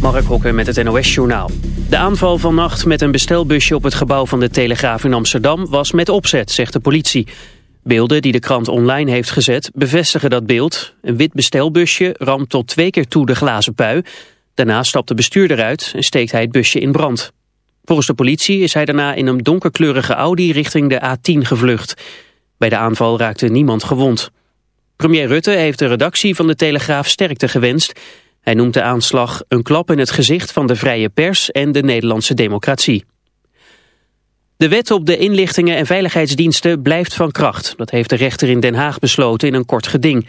Mark Hokker met het NOS-journaal. De aanval vannacht met een bestelbusje op het gebouw van de Telegraaf in Amsterdam was met opzet, zegt de politie. Beelden die de krant online heeft gezet bevestigen dat beeld. Een wit bestelbusje ramt tot twee keer toe de glazen pui. Daarna stapt de bestuurder uit en steekt hij het busje in brand. Volgens de politie is hij daarna in een donkerkleurige Audi richting de A10 gevlucht. Bij de aanval raakte niemand gewond. Premier Rutte heeft de redactie van de Telegraaf sterkte gewenst. Hij noemt de aanslag een klap in het gezicht van de vrije pers en de Nederlandse democratie. De wet op de inlichtingen en veiligheidsdiensten blijft van kracht. Dat heeft de rechter in Den Haag besloten in een kort geding.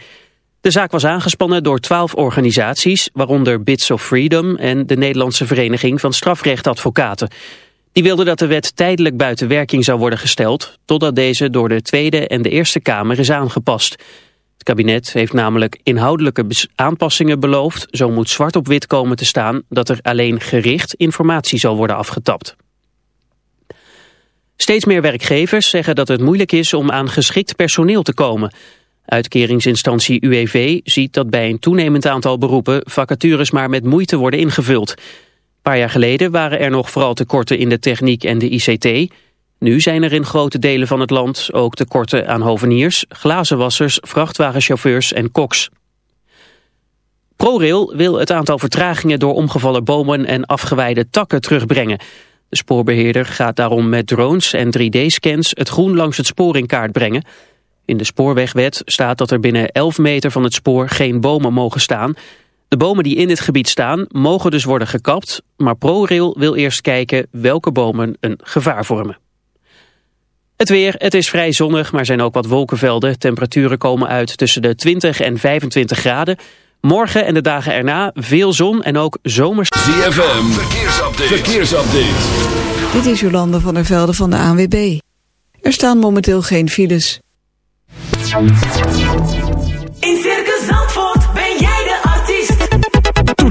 De zaak was aangespannen door twaalf organisaties, waaronder Bits of Freedom en de Nederlandse Vereniging van Strafrechtadvocaten. Die wilden dat de wet tijdelijk buiten werking zou worden gesteld, totdat deze door de Tweede en de Eerste Kamer is aangepast. Kabinet heeft namelijk inhoudelijke aanpassingen beloofd. Zo moet zwart op wit komen te staan dat er alleen gericht informatie zal worden afgetapt. Steeds meer werkgevers zeggen dat het moeilijk is om aan geschikt personeel te komen. Uitkeringsinstantie UWV ziet dat bij een toenemend aantal beroepen vacatures maar met moeite worden ingevuld. Een paar jaar geleden waren er nog vooral tekorten in de techniek en de ICT. Nu zijn er in grote delen van het land ook tekorten aan hoveniers, glazenwassers, vrachtwagenchauffeurs en koks. ProRail wil het aantal vertragingen door omgevallen bomen en afgeweide takken terugbrengen. De spoorbeheerder gaat daarom met drones en 3D-scans het groen langs het spoor in kaart brengen. In de spoorwegwet staat dat er binnen 11 meter van het spoor geen bomen mogen staan. De bomen die in dit gebied staan mogen dus worden gekapt, maar ProRail wil eerst kijken welke bomen een gevaar vormen. Het weer, het is vrij zonnig, maar zijn ook wat wolkenvelden. Temperaturen komen uit tussen de 20 en 25 graden. Morgen en de dagen erna veel zon en ook zomers... ZFM, verkeersupdate. verkeersupdate. Dit is Jolande van der Velde van de ANWB. Er staan momenteel geen files.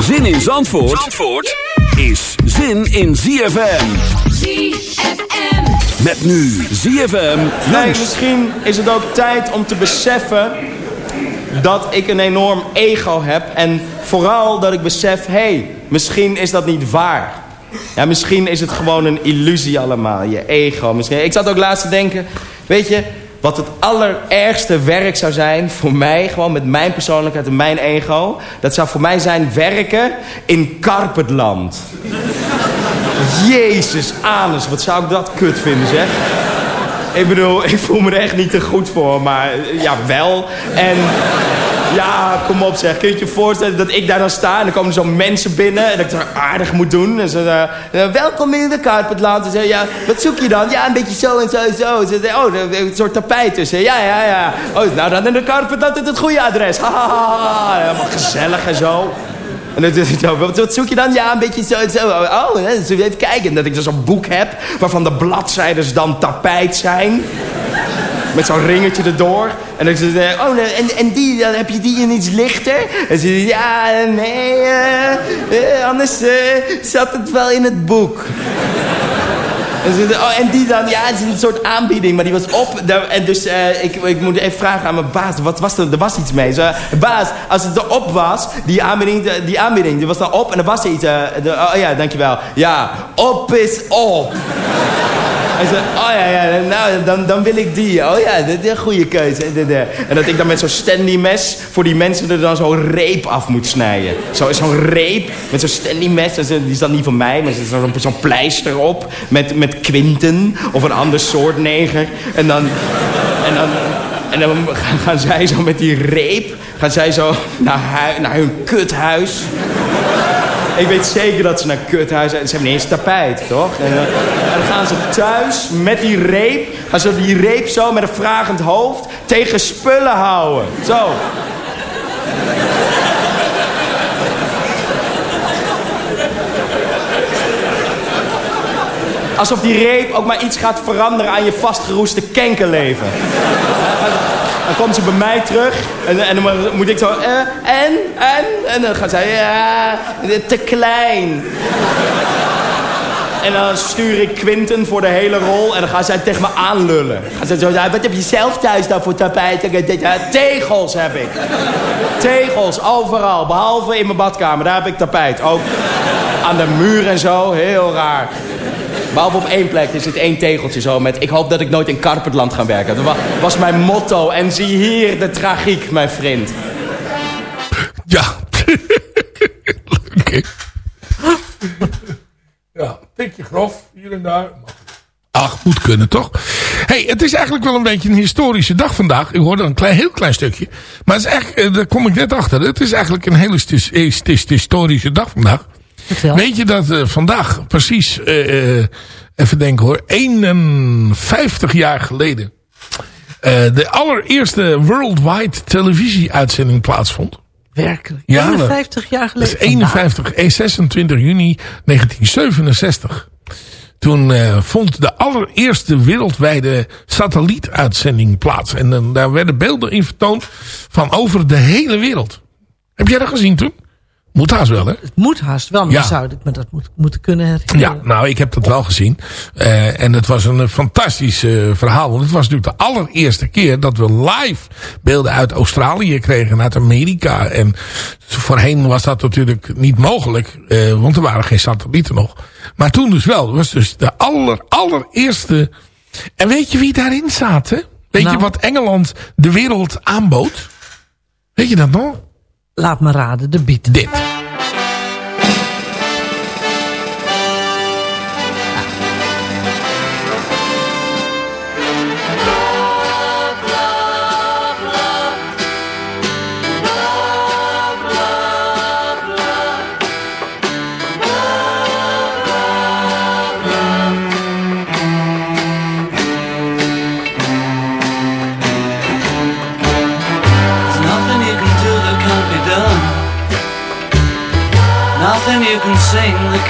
Zin in Zandvoort, Zandvoort is zin in ZFM. ZFM. Met nu ZFM Nee, misschien is het ook tijd om te beseffen dat ik een enorm ego heb. En vooral dat ik besef, hé, hey, misschien is dat niet waar. Ja, misschien is het gewoon een illusie allemaal, je ego. Misschien. Ik zat ook laatst te denken, weet je, wat het allerergste werk zou zijn voor mij, gewoon met mijn persoonlijkheid en mijn ego. Dat zou voor mij zijn werken in Karpetland. Jezus, anus, wat zou ik dat kut vinden, zeg. Ik bedoel, ik voel me er echt niet te goed voor, maar ja, wel. En ja, kom op zeg. Kun je je voorstellen dat ik daar dan sta en er komen zo mensen binnen en dat ik het aardig moet doen. En ze uh, welkom in de Carpetland. En ze ja, wat zoek je dan? Ja, een beetje zo en zo en zo. Ze oh, een soort tapijt tussen. Ja, ja, ja. Oh, nou dan in de Carpetland is het goede adres. Ha, ha. Helemaal gezellig en zo. En dan, zo, wat, zoek je dan? Ja, een beetje zo en zo. Oh, even kijken. Dat ik dus zo'n boek heb waarvan de bladzijden dan tapijt zijn. Met zo'n ringetje erdoor. En dan zeg ik, oh, en, en die, dan heb je die in iets lichter? En ze zegt, ja, nee, eh, eh, anders eh, zat het wel in het boek. En, ze- oh, en die dan, ja, het is een soort aanbieding, maar die was op. Daar- En dus ik, ik moet even vragen aan mijn baas, wat was er? Er was iets mee. Ze, baas, als het erop was, die aanbieding, die aanbieding, die was dan op en er was iets. de, oh ja, dankjewel. Ja, op is op. Hij zei, oh ja, ja, nou, dan, dan wil ik die. Oh ja, dat is een goede keuze. En, de- en dat ik dan met zo'n Stanley mes voor die mensen er dan zo'n reep af moet snijden. Zo- Zo'n reep met zo'n Stanley mes. Zo- die is dan niet van mij, maar er zit zo'n zo'n pleister op. Met, met Quinten of een ander soort neger. En dan... En dan en dan gaan, zij zo met die reep... gaan zij zo naar, naar hun kuthuis... Ik weet zeker dat ze naar kuthuis... Ze hebben niet eens tapijt, toch? En, eh, en dan gaan ze thuis met die reep... gaan ze die reep zo met een vragend hoofd... tegen spullen houden. Zo. Alsof die reep ook maar iets gaat veranderen aan je vastgeroeste kenkenleven. Dan komt ze bij mij terug en, en dan moet ik zo... eh, en? En? En dan gaat zij... Ja, te klein. En dan stuur ik Quinten voor de hele rol en dan gaat zij tegen me aanlullen. Gaat zij zo wat heb je zelf thuis dan voor tapijt? Tegels heb ik. Tegels, overal. Behalve in mijn badkamer, daar heb ik tapijt. Ook aan de muur en zo, heel raar. Behalve op één plek, er zit één tegeltje zo met... ik hoop dat ik nooit in Carpetland ga werken. Dat wa- was mijn motto. En zie hier de tragiek, mijn vriend. Ja. Leuk? Ja, een tikje grof, hier en daar. Ach, moet kunnen, toch? hey, het is eigenlijk wel een beetje een historische dag vandaag. U hoorde een klein, heel klein stukje. Maar het is echt, eh, daar kom ik net achter. Het is eigenlijk een hele stis- eh, historische dag vandaag. Weet je dat eh, vandaag precies, eh, eh, even denken hoor, 51 jaar geleden... de allereerste worldwide televisieuitzending plaatsvond. Werkelijk. Ja, 51 jaar Dat geleden. is 51, eh, 26 juni 1967. Toen vond de allereerste wereldwijde satellietuitzending plaats. En dan daar werden beelden in vertoond van over de hele wereld. Heb jij dat gezien toen? Moet haast wel, hè? Het moet haast wel, maar Ja. zou ik me dat moet, moeten kunnen herinneren. Ja, nou, ik heb dat wel gezien. Eh, en het was een eh, fantastisch eh, verhaal. Want het was natuurlijk de allereerste keer dat we live beelden uit Australië kregen. En uit Amerika. En voorheen was dat natuurlijk niet mogelijk. want er waren geen satellieten nog. Maar toen dus wel. Het was dus de aller, allereerste... En weet je wie daarin zaten? Weet Nou. je wat Engeland de wereld aanbood? Weet je dat nog? Laat me raden, de Beat. Dit.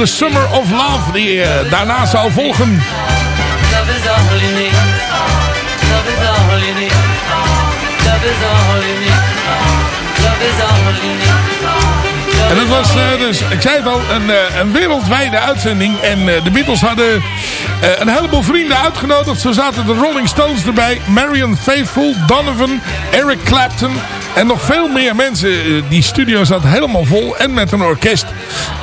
The Summer of Love die eh, daarna zou volgen. En dat was eh, dus, ik zei het al, een, eh, een wereldwijde uitzending. En de Beatles hadden een heleboel vrienden uitgenodigd. Zo zaten de Rolling Stones erbij. Marion Faithfull, Donovan, Eric Clapton. En nog veel meer mensen. Eh, Die studio zat helemaal vol. En met een orkest.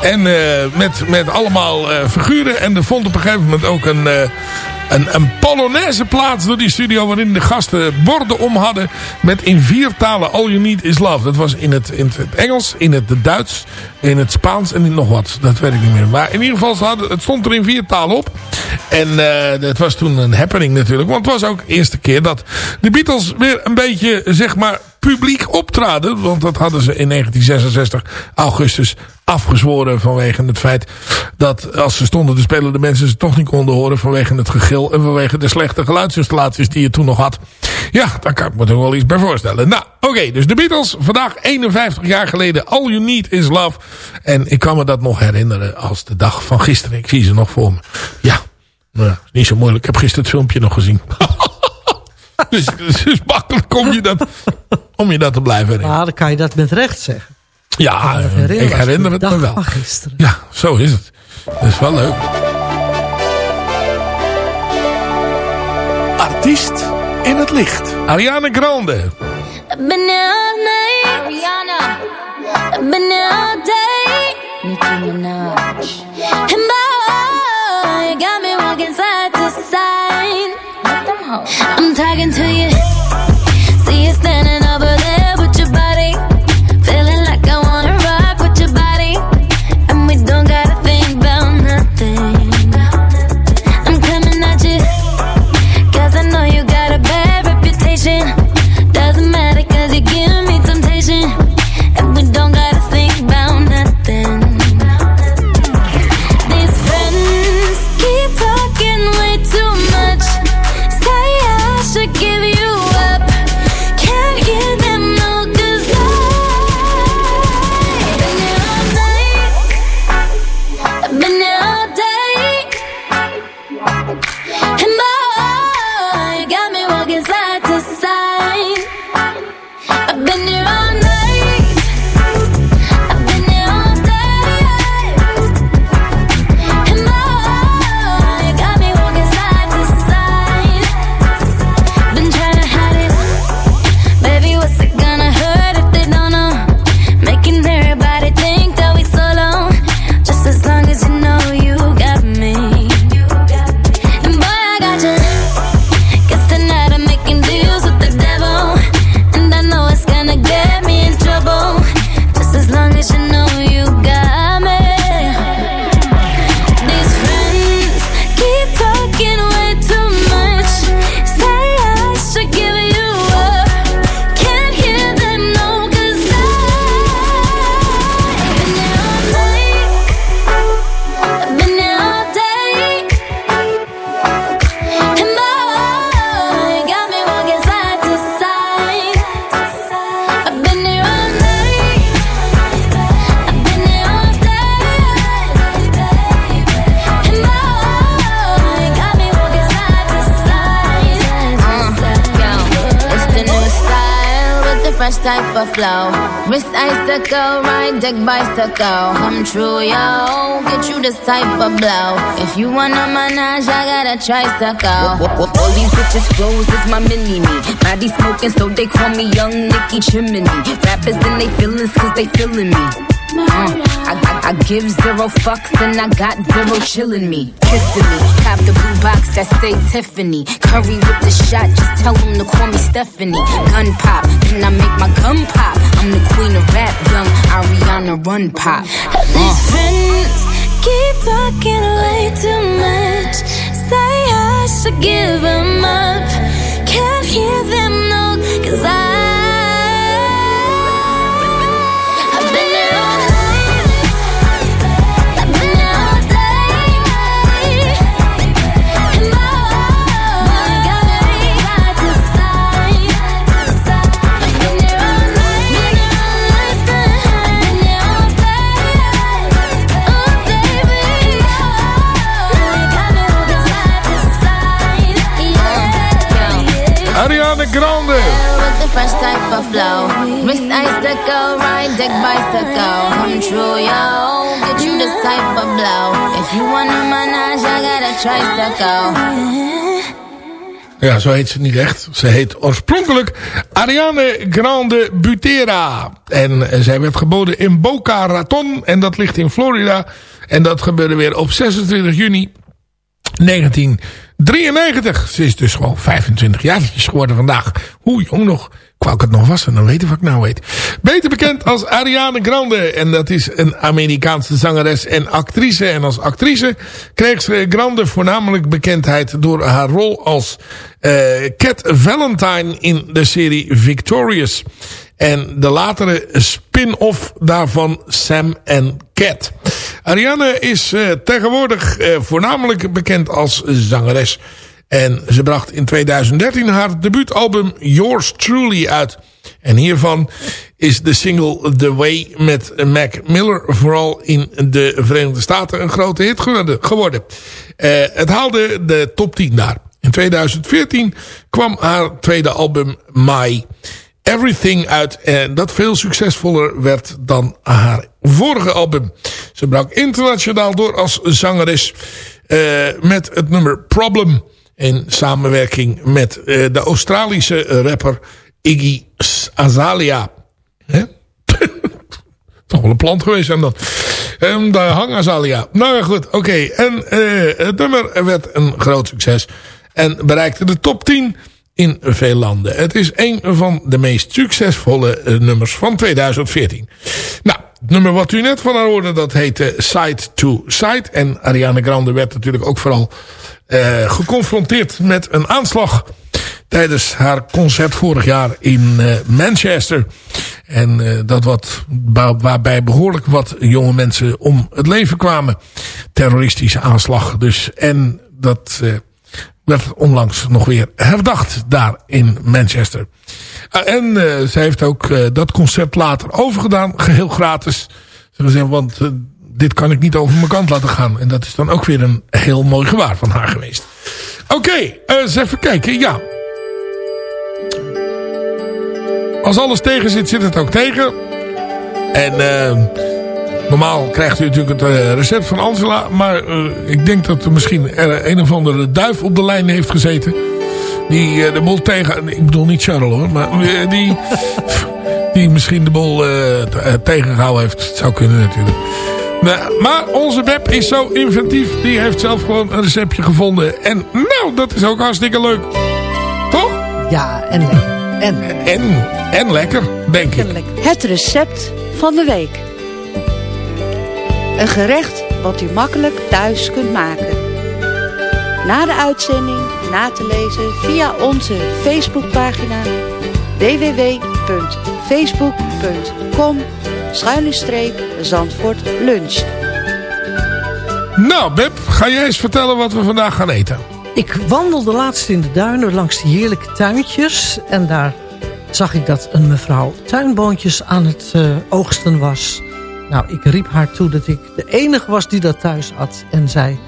En eh, met, met allemaal eh, figuren. En er vond op een gegeven moment ook een... eh, een, een Polonaise plaats door die studio waarin de gasten borden om hadden met in vier talen All You Need Is Love. Dat was in het, in het Engels, in het Duits, in het Spaans en in nog wat. Dat weet ik niet meer. Maar in ieder geval, hadden, het stond er in vier talen op. En eh dat was toen een happening natuurlijk. Want het was ook de eerste keer dat de Beatles weer een beetje, zeg maar, publiek optraden. Want dat hadden ze in 1966 augustus afgezworen vanwege het feit dat als ze stonden te spelen de mensen ze toch niet konden horen vanwege het gegil en vanwege de slechte geluidsinstallaties die je toen nog had. Ja, daar kan ik me toch wel iets bij voorstellen. Nou, oké, dus de Beatles, vandaag 51 jaar geleden, All You Need Is Love. En ik kan me dat nog herinneren als de dag van gisteren. Ik zie ze nog voor me. Ja, nou, niet zo moeilijk. Ik heb gisteren het filmpje nog gezien. dus, dus makkelijk om je dat, om je dat te blijven herinneren. Ah, dan kan je dat met recht zeggen. Ja, me ik herinner het me wel. van gisteren. Ja, zo is het. Dat is wel leuk. Artiest in het licht. Ariana Grande. Been there all day. Nicki Minaj. Talking to you. Bicycle. Come true, yo. Get you this type of blow. If you wanna manage, I got a tricycle. All these bitches flows is my mini me. Body smoking, so they call me Young Nicky Chimney. Rappers in they feelings, cause they feeling me. Uh, I, I give zero fucks and I got zero chillin' me. Kissing me. Cop the blue box that say Tiffany. Curry with the shot, just tell them to call me Stephanie. Gun pop, then I make my gun pop. I'm the queen of rap, young Ariana Run Pop. These friends keep talking way too much. Say I should give them up. Can't hear them flow. Wrist icicle, ride deck bicycle. Come. Get you blow. If you I got. Ja, zo heet ze niet echt. Ze heet oorspronkelijk Ariane Grande Butera. En eh, zij werd geboden in Boca Raton. En dat ligt in Florida. En dat gebeurde weer op 26 juni 1993. Ze is dus gewoon 25 jaar geworden vandaag. Hoe jong nog. Wou ik het nog was en dan weten wat ik nou weet. Beter bekend als Ariane Grande. En dat is een Amerikaanse zangeres en actrice. En als actrice kreeg ze Grande voornamelijk bekendheid door haar rol als uh, Cat Valentine in de serie Victorious. En de latere spin-off daarvan Sam en Cat. Ariane is uh, tegenwoordig uh, voornamelijk bekend als zangeres. En ze bracht in 2013 haar debuutalbum Yours Truly uit. En hiervan is de single The Way met Mac Miller vooral in de Verenigde Staten een grote hit geworden. Uh, het haalde de top 10 daar. In 2014 kwam haar tweede album My Everything uit. En dat veel succesvoller werd dan haar vorige album. Ze brak internationaal door als zangeres uh, met het nummer Problem in samenwerking met uh, de Australische rapper Iggy Azalea. Hè? Toch wel een plant geweest aan dat. Um, de hang Azalea. Nou goed. Oké. En uh, het nummer werd een groot succes. En bereikte de top 10 in veel landen. Het is een van de meest succesvolle nummers van 2014. Nou, het nummer wat u net van haar hoorde, dat heette Side to Side. En Ariana Grande werd natuurlijk ook vooral uh, geconfronteerd met een aanslag tijdens haar concert vorig jaar in uh, Manchester. En uh, dat wat, waarbij behoorlijk wat jonge mensen om het leven kwamen. Terroristische aanslag dus. En dat werd onlangs nog weer herdacht daar in Manchester. En zij heeft ook dat concert later overgedaan, geheel gratis. Ze want dit kan ik niet over mijn kant laten gaan. En dat is dan ook weer een heel mooi gewaar van haar geweest. Oké, eens even kijken. Ja. Als alles tegen zit, zit het ook tegen. En normaal krijgt u natuurlijk het recept van Angela. Maar ik denk dat er misschien een of andere duif op de lijn heeft gezeten. Die de bol tegen... Ik bedoel niet Charles hoor. Maar die, die misschien de bol tegengehouden heeft. Het zou kunnen natuurlijk. Maar onze web is zo inventief. Die heeft zelf gewoon een receptje gevonden. En nou, dat is ook hartstikke leuk. Toch? Ja, en lekker. En, en, en lekker, denk ik. Het recept van de week. Een gerecht wat u makkelijk thuis kunt maken. Na de uitzending na te lezen via onze Facebookpagina www.facebook.com Zandvoort Lunch. Nou, Beb, ga jij eens vertellen wat we vandaag gaan eten? Ik wandelde laatst in de duinen langs die heerlijke tuintjes. En daar zag ik dat een mevrouw tuinboontjes aan het uh, oogsten was. Nou, ik riep haar toe dat ik de enige was die dat thuis had. En zij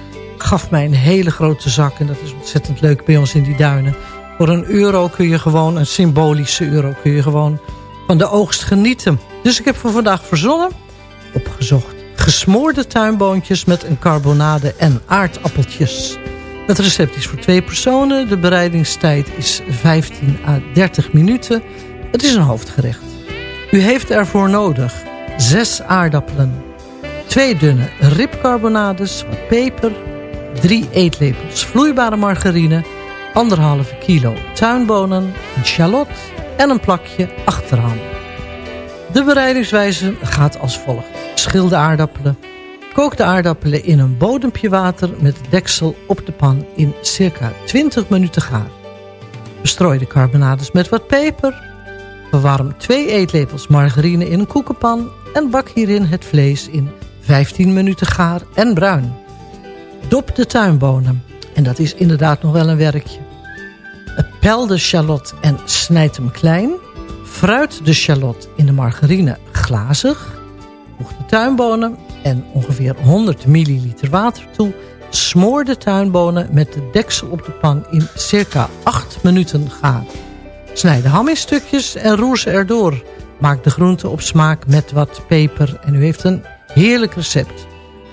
gaf mij een hele grote zak. En dat is ontzettend leuk bij ons in die duinen. Voor een euro kun je gewoon, een symbolische euro, kun je gewoon van de oogst genieten. Dus ik heb voor vandaag verzonnen, opgezocht, gesmoorde tuinboontjes met een carbonade en aardappeltjes. Het recept is voor twee personen. De bereidingstijd is 15 à 30 minuten. Het is een hoofdgerecht. U heeft ervoor nodig 6 aardappelen, 2 dunne ribcarbonades, wat peper, 3 eetlepels vloeibare margarine, 1,5 kilo tuinbonen, een shallot en een plakje achterham. De bereidingswijze gaat als volgt. Schil de aardappelen. Kook de aardappelen in een bodempje water met deksel op de pan in circa 20 minuten gaar. Bestrooi de carbonades met wat peper. Verwarm 2 eetlepels margarine in een koekenpan en bak hierin het vlees in 15 minuten gaar en bruin. Dop de tuinbonen. En dat is inderdaad nog wel een werkje. Pel de shallot en snijd hem klein. Fruit de shallot in de margarine glazig. Voeg de tuinbonen en ongeveer 100 milliliter water toe. Smoor de tuinbonen met de deksel op de pan in circa 8 minuten gaar. Snijd de ham in stukjes en roer ze erdoor. Maak de groenten op smaak met wat peper en u heeft een heerlijk recept.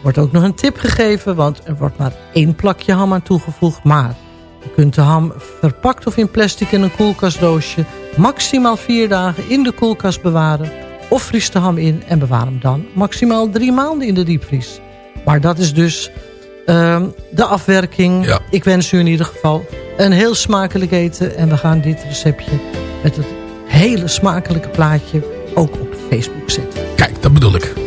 Wordt ook nog een tip gegeven, want er wordt maar één plakje ham aan toegevoegd. Maar je kunt de ham verpakt of in plastic in een koelkastdoosje... maximaal vier dagen in de koelkast bewaren... of vries de ham in en bewaar hem dan maximaal drie maanden in de diepvries. Maar dat is dus ehm, de afwerking. Ik wens u in ieder geval een heel smakelijk eten. En we gaan dit receptje met het hele smakelijke plaatje ook op Facebook zetten. Kijk, dat bedoel ik.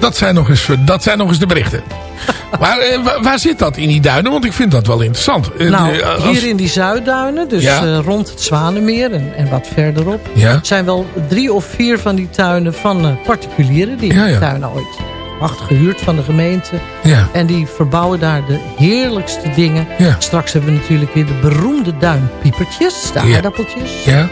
Dat zijn nog eens, dat zijn nog eens de berichten. maar eh, waar, waar zit dat in die duinen? Want ik vind dat wel interessant. Eh, Nou, eh, als- hier in die Zuidduinen, dus Ja. rond het Zwanenmeer en, en wat verderop... Ja. zijn wel drie of vier van die tuinen van particulieren... die Ja, tuinen ooit wacht gehuurd van de gemeente. Ja. En die verbouwen daar de heerlijkste dingen. Ja. Straks hebben we natuurlijk weer de beroemde duinpiepertjes, de Ja. aardappeltjes. Ja.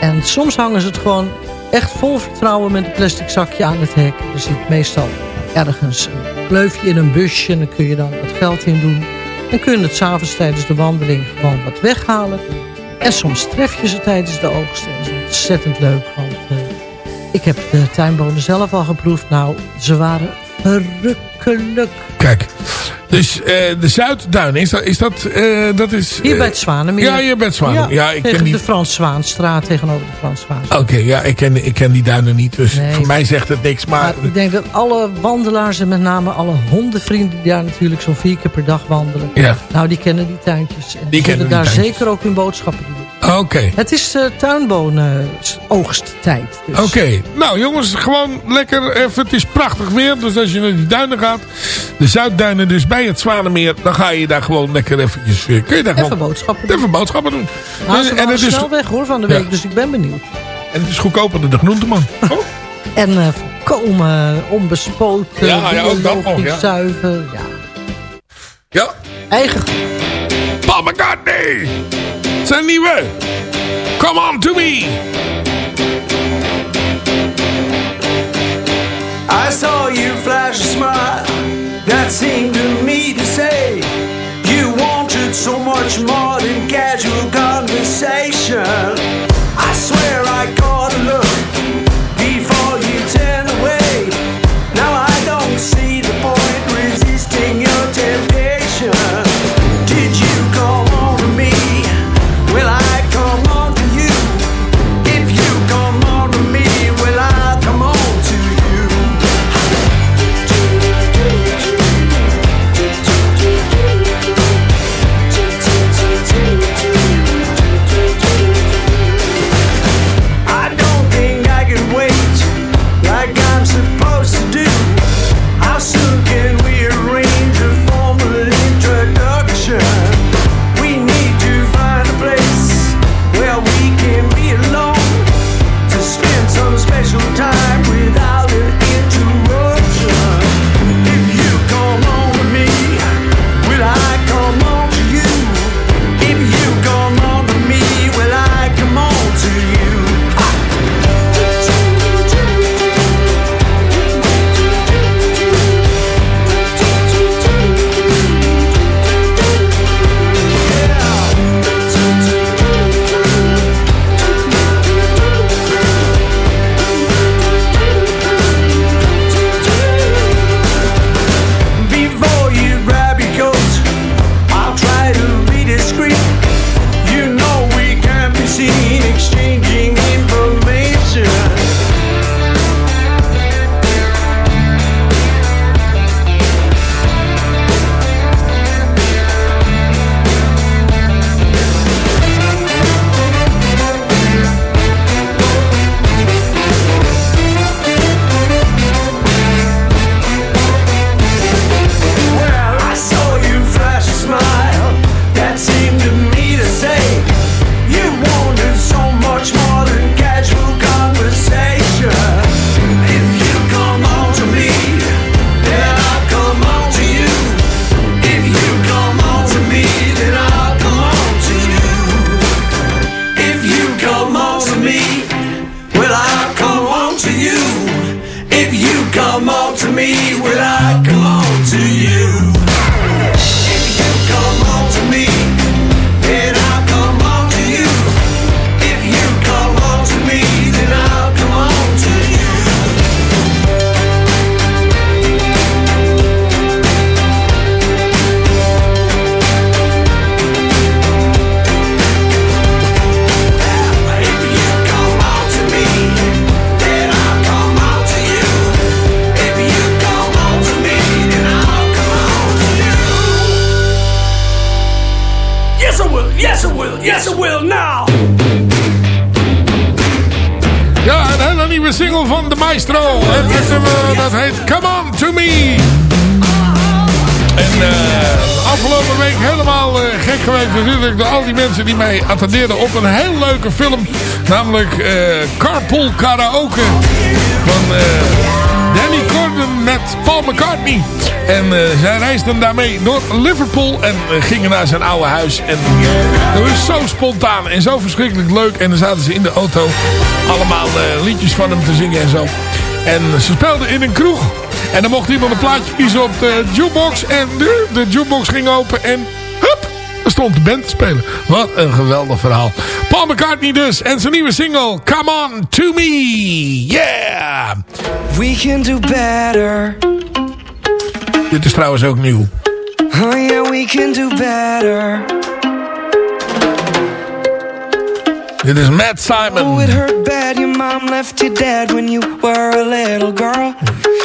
En soms hangen ze het gewoon echt vol vertrouwen met een plastic zakje aan het hek. Er zit meestal ergens een kleufje in een busje en dan kun je dan wat geld in doen. Dan kun je het s'avonds tijdens de wandeling gewoon wat weghalen. En soms tref je ze tijdens de oogst. En dat is ontzettend leuk, want eh, ik heb de tuinbonen zelf al geproefd. Nou, ze waren verrukkelijk. Kijk, dus eh, de Zuidduinen, is dat... Is dat, eh, dat is, Hier eh, bij het Zwanenmeer. Ja, hier bij het Zwanenmeer. Ja, ik tegen ken die... de Frans Zwaanstraat, tegenover de Frans Zwaanstraat. Oké, ja, ik ken, ik ken die duinen niet. Dus Nee. voor mij zegt het niks. Maar, Maar ik denk dat alle wandelaars en met name alle hondenvrienden... die daar natuurlijk zo'n vier keer per dag wandelen... Ja. nou, die kennen die tuintjes. En die, zullen die daar tuintjes. zeker ook hun boodschappen doen. Oké. Het is eh tuinbonen-oogsttijd. Dus. Oké, nou jongens, gewoon lekker even. Het is prachtig weer, dus als je naar die duinen gaat, de Zuidduinen dus bij het Zwanenmeer, dan ga je daar gewoon lekker eventjes, eh, kun je daar gewoon Even boodschappen doen. even boodschappen doen. Nou, en, waren het is, snel weg hoor van de Ja. week, dus ik ben benieuwd. en het is goedkoper dan de groenteman. Oh, En eh volkomen onbespoten, Ja, ja, ook dat nog, ja. zuiver. Ja. ja. Eigen... Paul McCartney! Zijn nieuwe! Come on to me! I saw you flash a smile that seemed to me to say you wanted so much more than casual conversation. Will, yes I will now. Ja, een hele nieuwe single van de Maestro. Eh, dat heet Come On To Me. En eh, afgelopen week helemaal eh, gek geweest natuurlijk door al die mensen die mij attendeerden op een heel leuke film. Namelijk eh, Carpool Karaoke van Danny Gordon met Paul McCartney. En eh, zij reisden daarmee door Liverpool en eh, gingen naar zijn oude huis. En dat was zo spontaan en zo verschrikkelijk leuk. En dan zaten ze in de auto allemaal eh, liedjes van hem te zingen en zo. En ze speelden in een kroeg. En dan mocht iemand een plaatje kiezen op de jukebox. En de, de jukebox ging open en hup, er stond de band te spelen. Wat een geweldig verhaal. Paul McCartney dus. En zijn nieuwe single, Come On To Me. Yeah! We can do better. Dit is trouwens ook nieuw. Oh yeah, we can do better. Dit is Matt Simon. Oh, it hurt bad. Your mom left you dead when you were a little girl.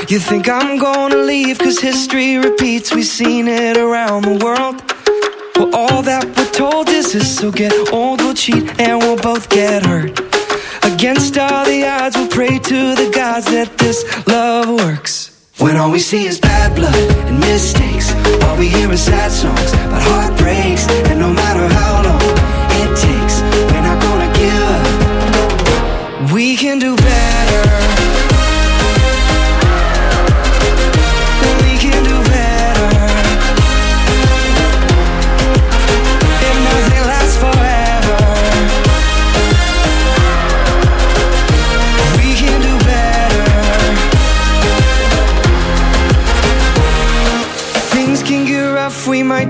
You think I'm gonna leave cause history repeats. We've seen it around the world. Well, all that we're told is this. So get old, we'll cheat, and we'll both get hurt. Against all the odds, we'll pray to the gods that this love works. When all we see is bad blood and mistakes, all we hear is sad songs about heartbreaks, and no matter how long it takes, we're not gonna give up. We can do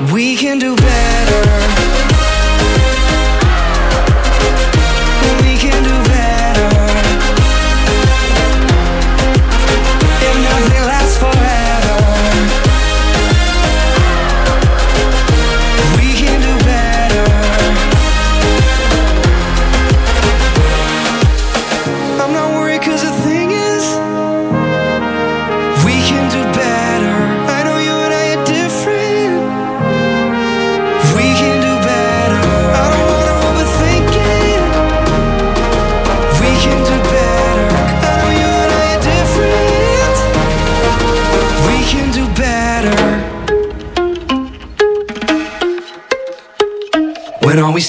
We can do better.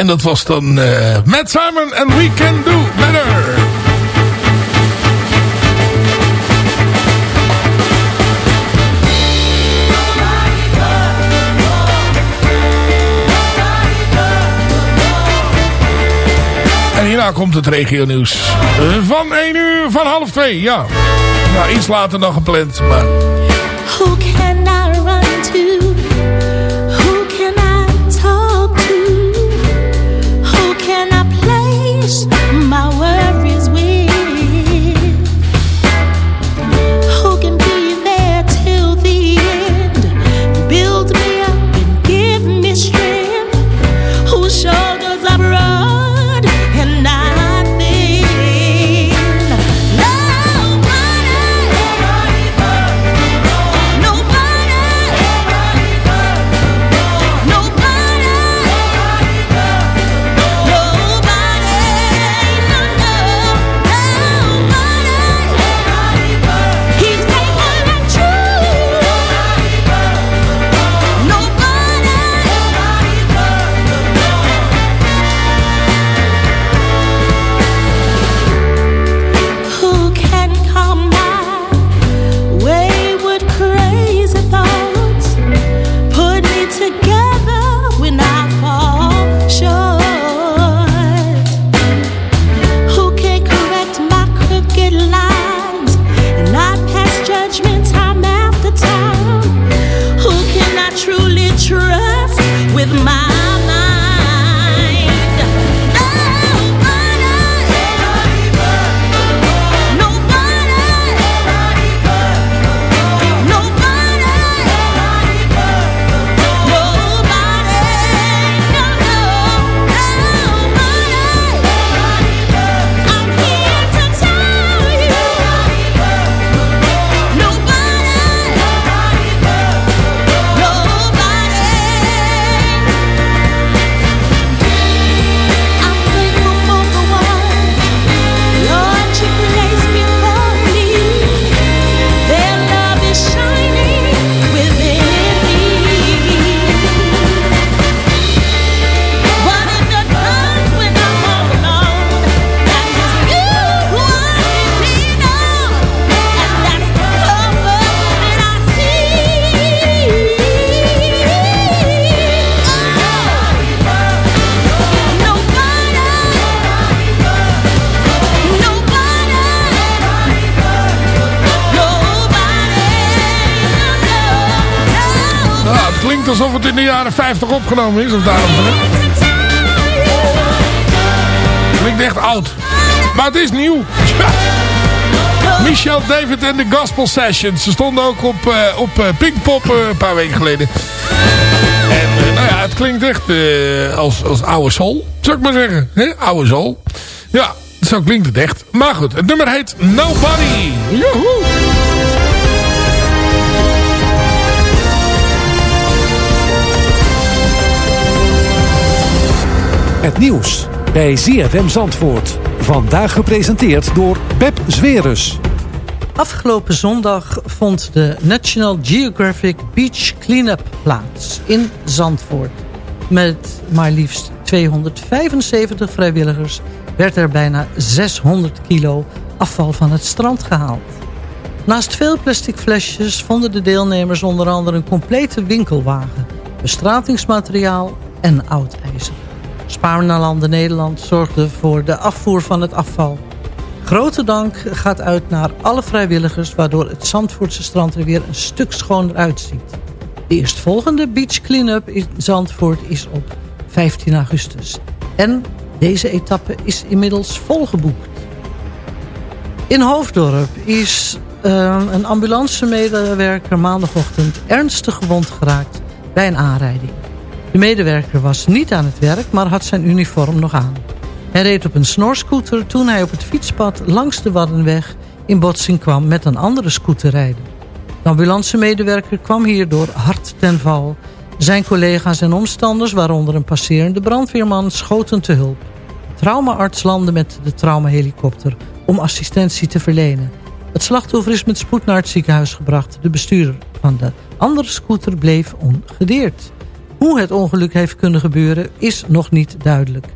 En dat was dan eh Matt Simon en We Can Do Better. En hierna komt het regio nieuws. Van 1 uur, van half 2, ja. Nou, iets later dan gepland, maar... opgenomen is. Of daarom. Klinkt echt oud. Maar het is nieuw. Michel David en de Gospel Sessions. Ze stonden ook op, uh, op uh, Pinkpop uh, een paar weken geleden. En nou ja, het klinkt echt als, als oude soul. Zou ik maar zeggen. Oude soul. Ja, zo klinkt het echt. Maar goed, het nummer heet Nobody. Het nieuws bij ZFM Zandvoort. Vandaag gepresenteerd door Pep Zwerus. Afgelopen zondag vond de National Geographic Beach Cleanup plaats in Zandvoort. Met maar liefst 275 vrijwilligers werd er bijna 600 kilo afval van het strand gehaald. Naast veel plastic flesjes vonden de deelnemers onder andere een complete winkelwagen, bestratingsmateriaal en oud ijzer. Spaarnalanden Nederland zorgde voor de afvoer van het afval. Grote dank gaat uit naar alle vrijwilligers... waardoor het Zandvoortse strand er weer een stuk schoner uitziet. De eerstvolgende beach clean-up in Zandvoort is op 15 augustus. En deze etappe is inmiddels volgeboekt. In Hoofddorp is uh, een ambulancemedewerker maandagochtend ernstig gewond geraakt bij een aanrijding. De medewerker was niet aan het werk, maar had zijn uniform nog aan. Hij reed op een snorscooter toen hij op het fietspad langs de Waddenweg in botsing kwam met een andere scooterrijder. De ambulancemedewerker kwam hierdoor hard ten val. Zijn collega's en omstanders, waaronder een passerende brandweerman, schoten te hulp. De traumaarts landde met de traumahelikopter om assistentie te verlenen. Het slachtoffer is met spoed naar het ziekenhuis gebracht. De bestuurder van de andere scooter bleef ongedeerd. Hoe het ongeluk heeft kunnen gebeuren is nog niet duidelijk.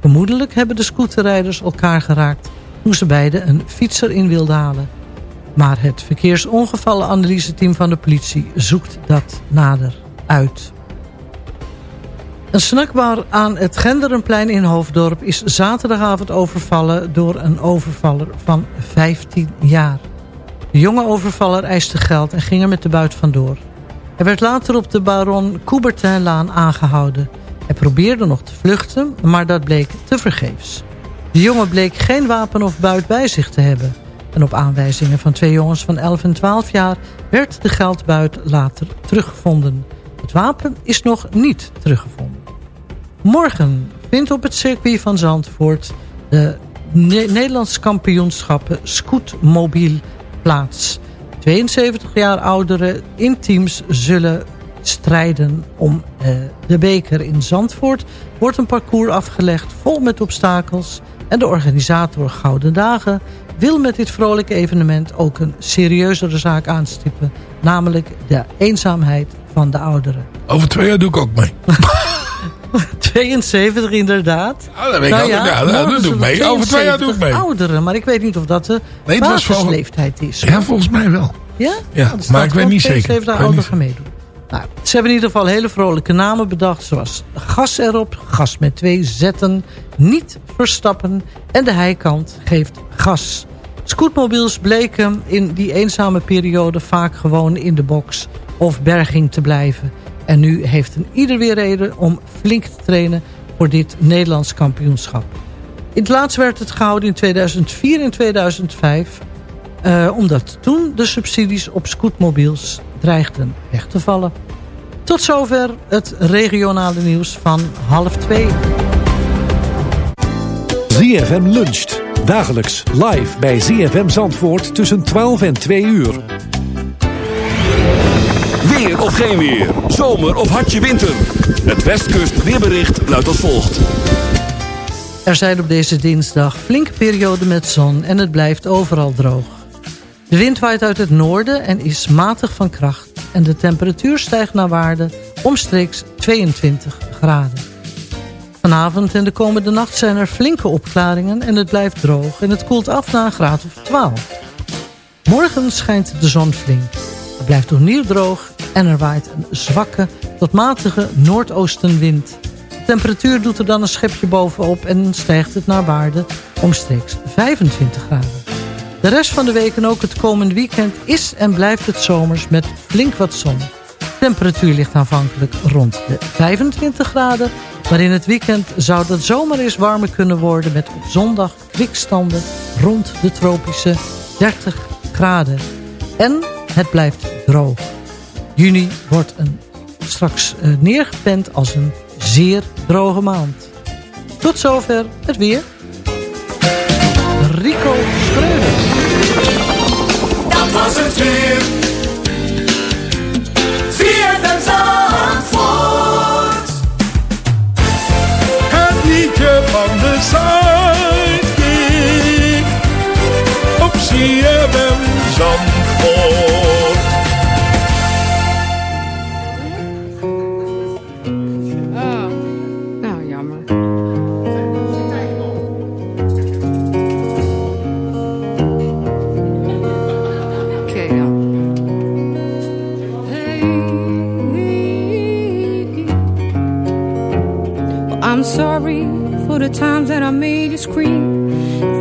Vermoedelijk hebben de scooterrijders elkaar geraakt... toen ze beiden een fietser in wilden halen. Maar het verkeersongevallenanalyseteam van de politie zoekt dat nader uit. Een snackbar aan het Genderenplein in Hoofddorp is zaterdagavond overvallen door een overvaller van 15 jaar. De jonge overvaller eiste geld en ging er met de buit vandoor. Hij werd later op de baron Coubertinlaan aangehouden. Hij probeerde nog te vluchten, maar dat bleek tevergeefs. De jongen bleek geen wapen of buit bij zich te hebben. En op aanwijzingen van twee jongens van 11 en 12 jaar... werd de geldbuit later teruggevonden. Het wapen is nog niet teruggevonden. Morgen vindt op het circuit van Zandvoort... de Nederlandse kampioenschappen Scootmobiel plaats... 72 jaar ouderen in teams zullen strijden om uh, de beker in Zandvoort. Wordt een parcours afgelegd vol met obstakels. En de organisator Gouden Dagen wil met dit vrolijke evenement ook een serieuzere zaak aanstippen. Namelijk de eenzaamheid van de ouderen. Over twee jaar doe ik ook mee. 72 inderdaad. Oh, dat weet ik nou, ja, ja, dat doe ik mee. Over twee jaar doe ik mee. Ouderen, maar ik weet niet of dat de nee, basisleeftijd is. Ja, volgens mij wel. Ja? Ja, maar ik weet niet zeker. 72 ouderen gaan meedoen. Nou, ze hebben in ieder geval hele vrolijke namen bedacht. Zoals gas erop, gas met twee zetten, niet verstappen. En de heikant geeft gas. Scootmobiels bleken in die eenzame periode vaak gewoon in de box of berging te blijven. En nu heeft een ieder weer reden om flink te trainen voor dit Nederlands kampioenschap. In het laatst werd het gehouden in 2004 en 2005... Uh, omdat toen de subsidies op scootmobiels dreigden weg te vallen. Tot zover het regionale nieuws van half twee. ZFM luncht. Dagelijks live bij ZFM Zandvoort tussen 12 en 2 uur. Of geen weer. Zomer of hartje winter. Het Westkust weerbericht luidt als volgt. Er zijn op deze dinsdag flinke perioden met zon en het blijft overal droog. De wind waait uit het noorden en is matig van kracht. En de temperatuur stijgt naar waarde omstreeks 22 graden. Vanavond en de komende nacht zijn er flinke opklaringen en het blijft droog. En het koelt af naar een graad of 12. Morgen schijnt de zon flink. Het blijft opnieuw droog en er waait een zwakke tot matige noordoostenwind. De temperatuur doet er dan een schepje bovenop en stijgt het naar waarde omstreeks 25 graden. De rest van de week en ook het komende weekend is en blijft het zomers met flink wat zon. Temperatuur ligt aanvankelijk rond de 25 graden. Maar in het weekend zou het zomaar eens warmer kunnen worden... met op zondag kwikstanden rond de tropische 30 graden. En het blijft droog. Juni wordt een, straks uh, neergepend als een zeer droge maand. Tot zover het weer. Rico Schreuder. Dat was het weer. ZFM Zandvoort. Het liedje van de Zuidkiek. Op CFM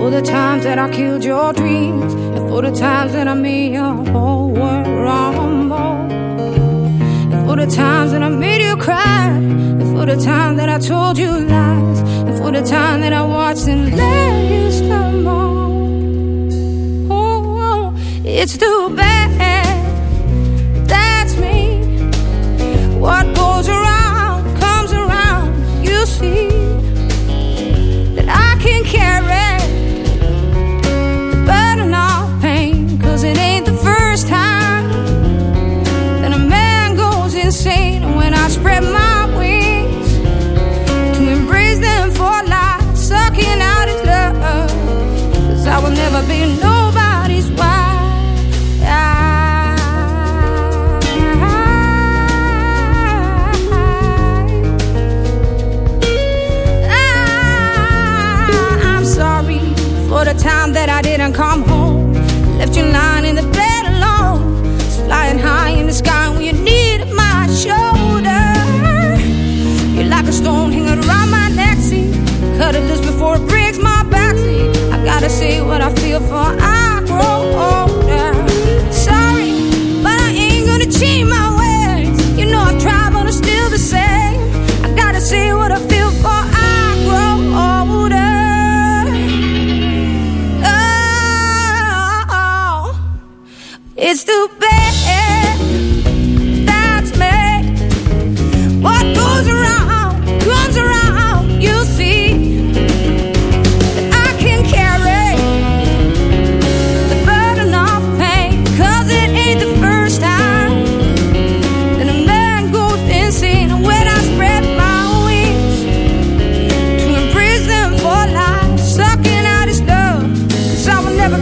for the times that I killed your dreams, and for the times that I made your whole world rumble, and for the times that I made you cry, and for the time that I told you lies, and for the time that I watched and let you stumble. Oh, oh it's too bad. be no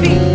be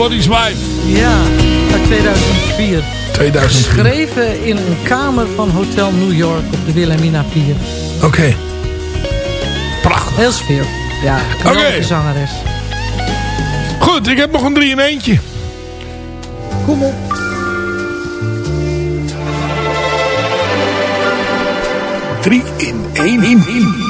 Nobody's Wife. Ja, uit 2004. 2004. Geschreven in een kamer van Hotel New York op de Wilhelmina Pier. Oké. Prachtig. Heel sfeer. Ja, geweldige zangeres. Goed, ik heb nog een 3 in eentje. Kom op. Drie in één in.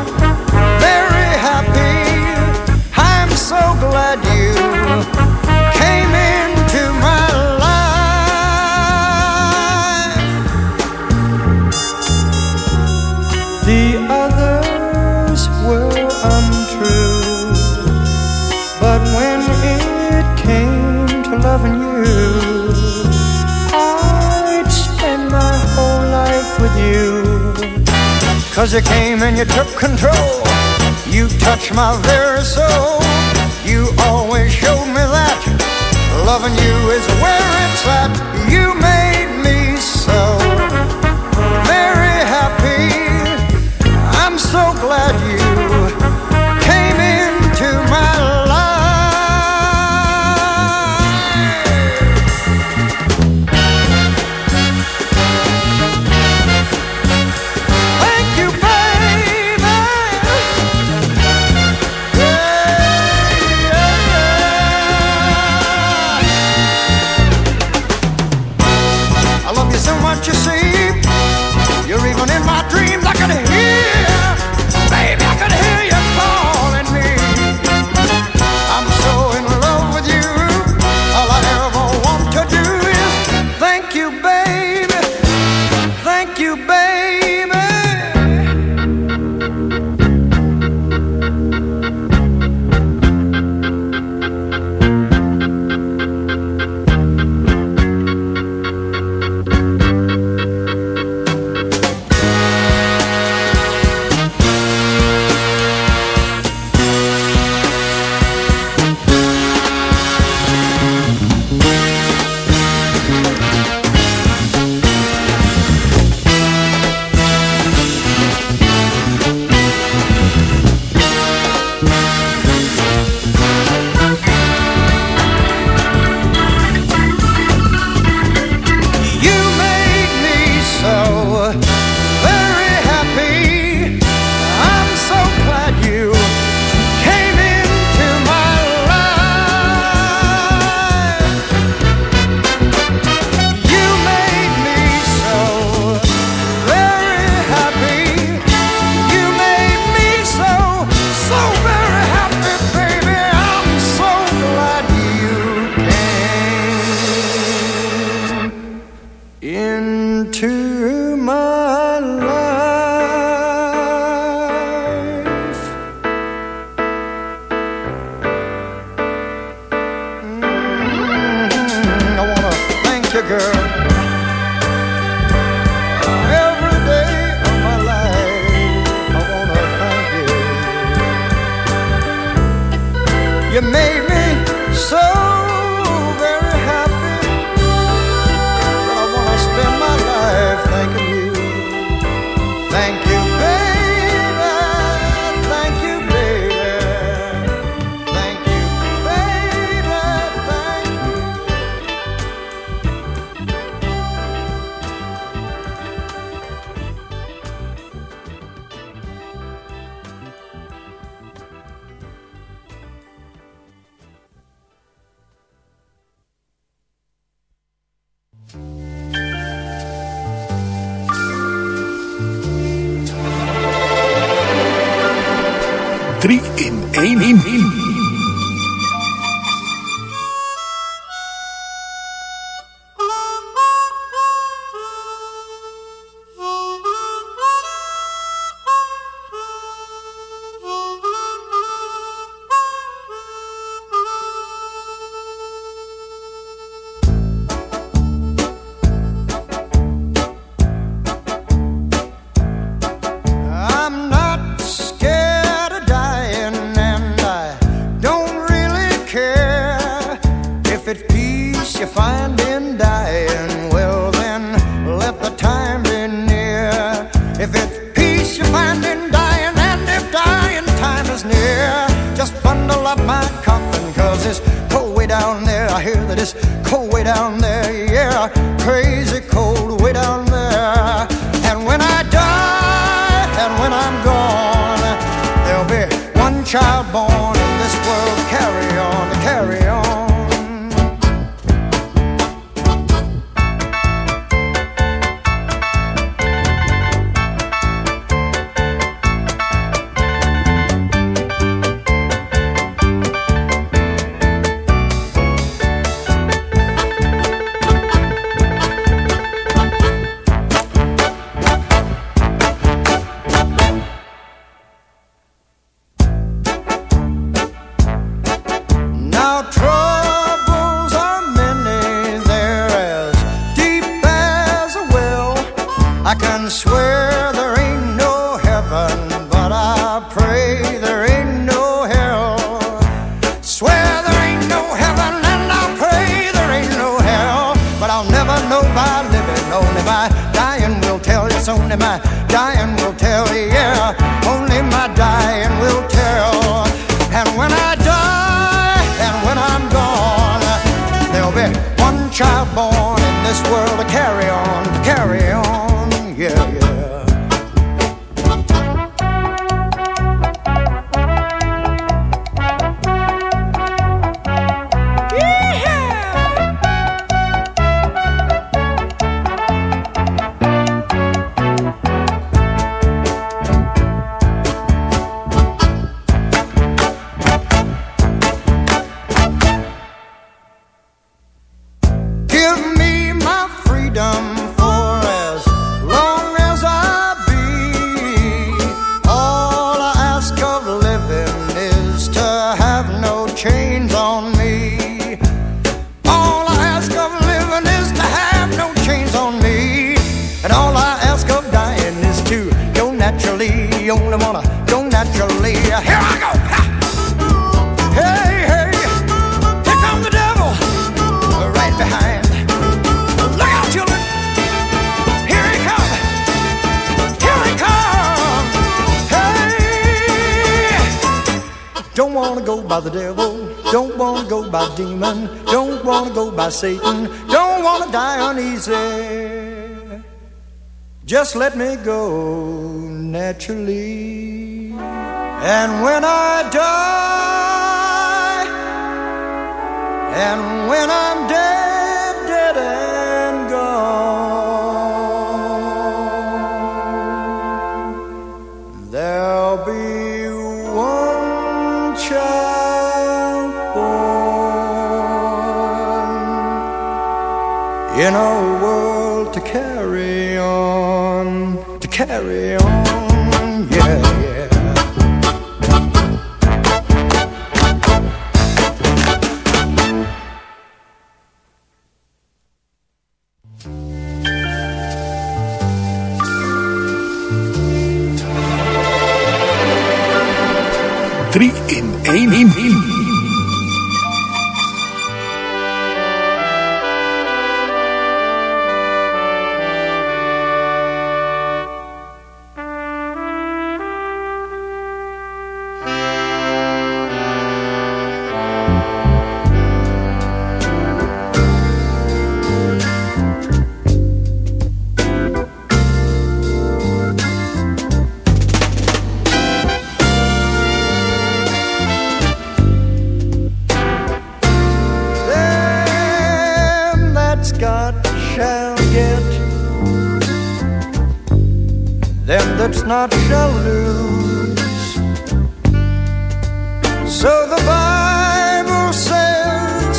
Cause you came and you took control. You touched my very soul. You always showed me that loving you is where it's at. You made go by the devil, don't wanna go by demon, don't wanna go by Satan, don't wanna die uneasy. Just let me go naturally. And when I die, and when I'm dead. in our world to carry on, to carry on, yeah, yeah. Drie in één. So the Bible says,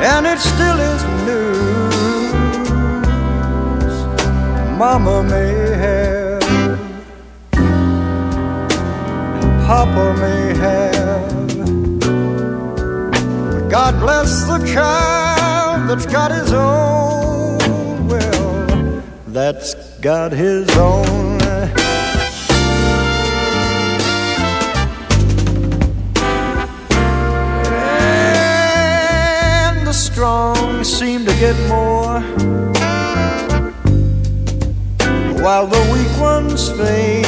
and it still is news. Mama may have, and Papa may have, but God bless the child that's got his own will, that's got his own. get more while the weak ones fade.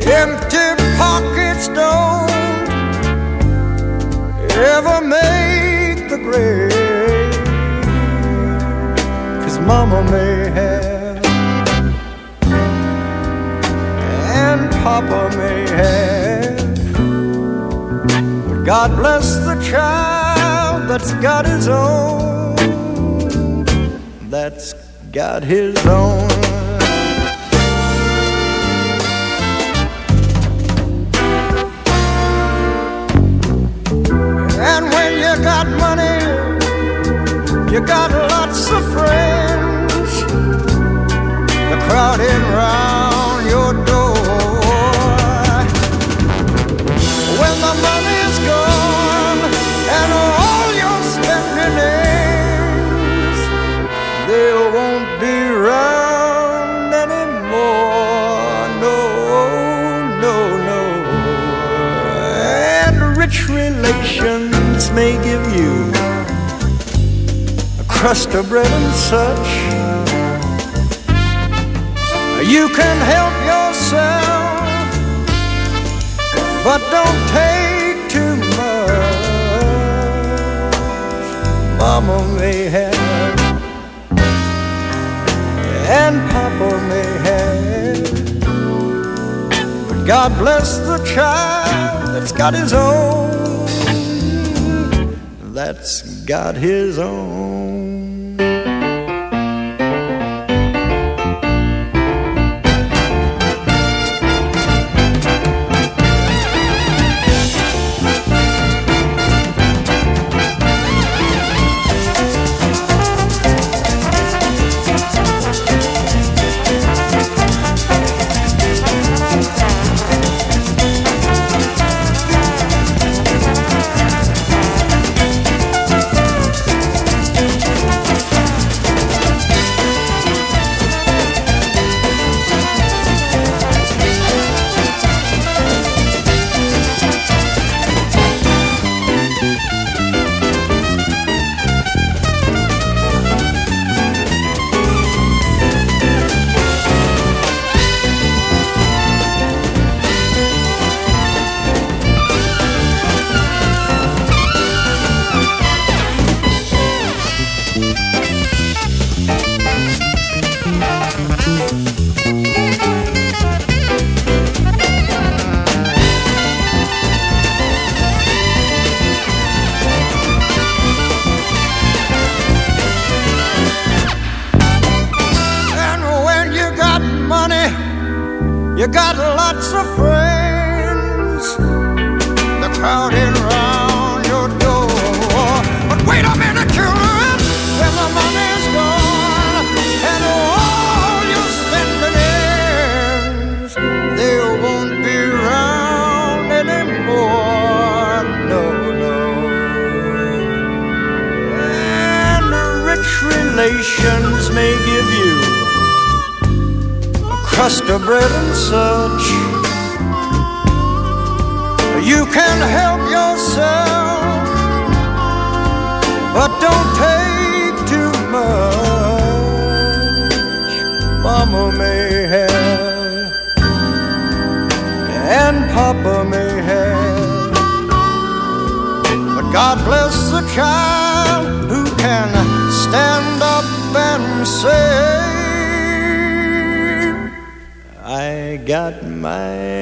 Empty pockets don't ever make the grave. Cause mama may have, and papa may have. But God bless the child that's got his own, that's got his own. Crust of bread and such. You can help yourself, but don't take too much. Mama may have, and Papa may have, but God bless the child that's got his own. That's got his own. Relations may give you a crust of bread and such. You can help yourself, but don't take too much. Mama may have, and Papa may have, but God bless the child who can stand and say, I got my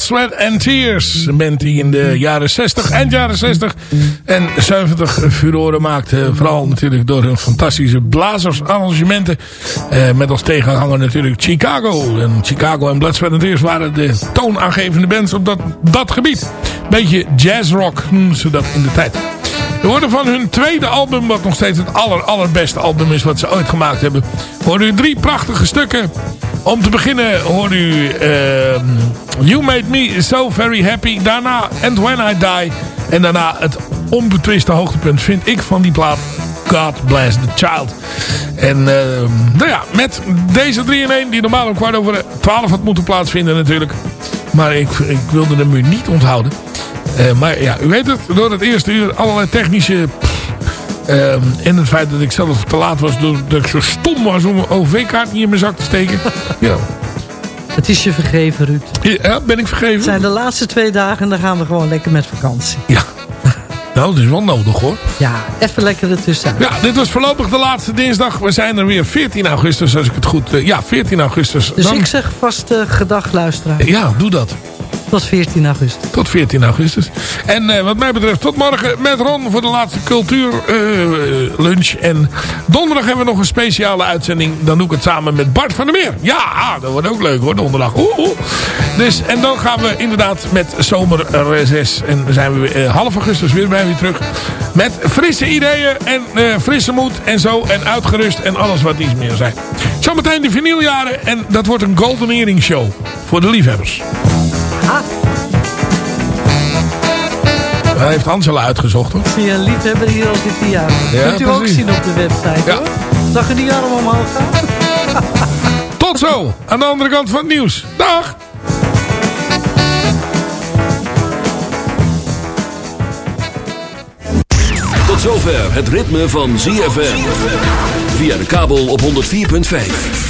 Blood, Sweat and Tears. Een band die in de jaren 60, eind jaren 60 en 70 furoren maakte. Vooral natuurlijk door hun fantastische blazersarrangementen. Eh, met als tegenhanger natuurlijk Chicago. En Chicago en Blood, Sweat and Tears waren de toonaangevende bands op dat, dat gebied. Beetje jazzrock noemden ze dat in de tijd. We worden van hun tweede album, wat nog steeds het aller, allerbeste album is wat ze ooit gemaakt hebben. Hoor u drie prachtige stukken. Om te beginnen hoor u ehm, You Made Me So Very Happy. Daarna And When I Die. En daarna het onbetwiste hoogtepunt vind ik van die plaat. God Bless the Child. En uh, nou ja, met deze 3 in 1 die normaal om kwart over 12 had moeten plaatsvinden natuurlijk. Maar ik, ik wilde hem u niet onthouden. Uh, maar ja, u weet het, door het eerste uur allerlei technische... Uh, en het feit dat ik zelf te laat was, doordat ik zo stom was om een OV-kaart niet in mijn zak te steken. ja. Het is je vergeven, Ruud. Ja, ben ik vergeven? Het zijn de laatste twee dagen en dan gaan we gewoon lekker met vakantie. Ja. Nou, dat is wel nodig hoor. Ja, even lekker ertussen. Ja, dit was voorlopig de laatste dinsdag. We zijn er weer 14 augustus, als ik het goed... Uh, ja, 14 augustus. Dus dan... ik zeg vast uh, gedag luisteraar. Ja, doe dat. Tot 14 augustus. Tot 14 augustus. En uh, wat mij betreft tot morgen met Ron voor de laatste cultuurlunch. Uh, en donderdag hebben we nog een speciale uitzending. Dan doe ik het samen met Bart van der Meer. Ja, dat wordt ook leuk hoor, donderdag. Oeh, oeh. Dus, en dan gaan we inderdaad met zomerreces. En dan zijn we uh, half augustus weer bij weer terug. Met frisse ideeën en frisse moed en zo. En uitgerust en alles wat iets meer zijn. Zometeen de vinyljaren. En dat wordt een Golden Earring Show. Voor de liefhebbers. Dat heeft Angela uitgezocht hoor. Zie je een liefhebber hier al dit jaar. Ja, Kunt u ook zien op de website ja. hoor. Zag je die arm omhoog gaan? Tot zo, aan de andere kant van het nieuws. Dag! Tot zover het ritme van ZFM. Via de kabel op 104.5.